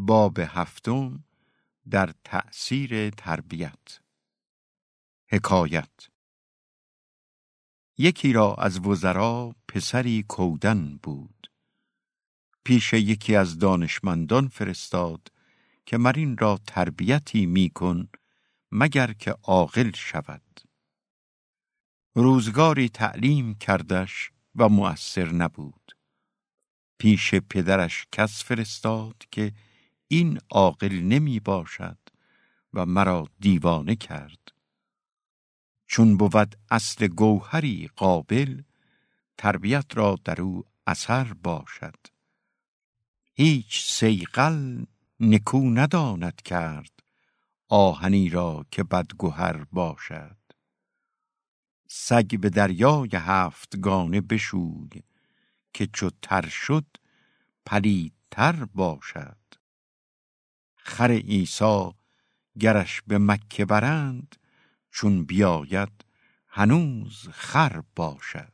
باب هفتم در تأثیر تربیت. حکایت یکی را از وزرا پسری کودن بود. پیش یکی از دانشمندان فرستاد که مرین را تربیتی میکن مگر که عاقل شود. روزگاری تعلیم کردش و مؤثر نبود. پیش پدرش کس فرستاد که این عاقل نمی باشد و مرا دیوانه کرد. چون بود اصل گوهری قابل تربیت را در او اثر باشد. هیچ سیقل نکو نداند کرد آهنی را که بدگهر باشد. سگ به دریای هفتگانه بشوی که چو تر شد پلیدتر باشد. خر عیسی گرش به مکه برند چون بیاید هنوز خر باشد.